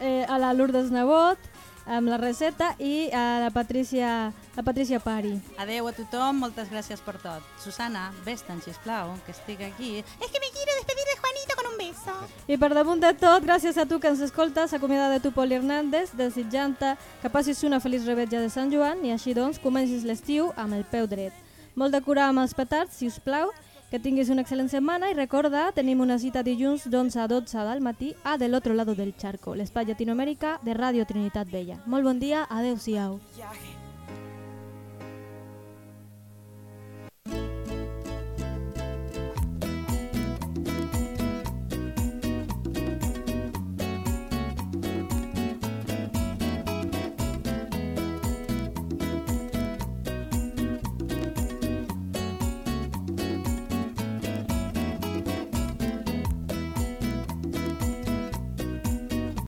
eh, a la Lourdes Nebot, amb la receta, i a la Patricia, la Patricia Pari. Adeu a tothom, moltes gràcies per tot. Susana, vés-te'n, sisplau, que estic aquí. Es que me quiero despedir de Juanito con un beso. I per damunt de tot, gràcies a tu que ens escoltes, acomiada de tu, Poli Hernández, desitjant-te que passis una feliç rebetja de Sant Joan i així doncs comencis l'estiu amb el peu dret. Molt de curar amb els petards, si us plau, que tinguis una excel·lent setmana i recorda, tenim una cita dilluns d'11 a 12 del matí a Del Otro Lado del Charco, l'espai llatinoamericà de Ràdio Trinitat Vella. Molt bon dia, adeu-siau. Viaje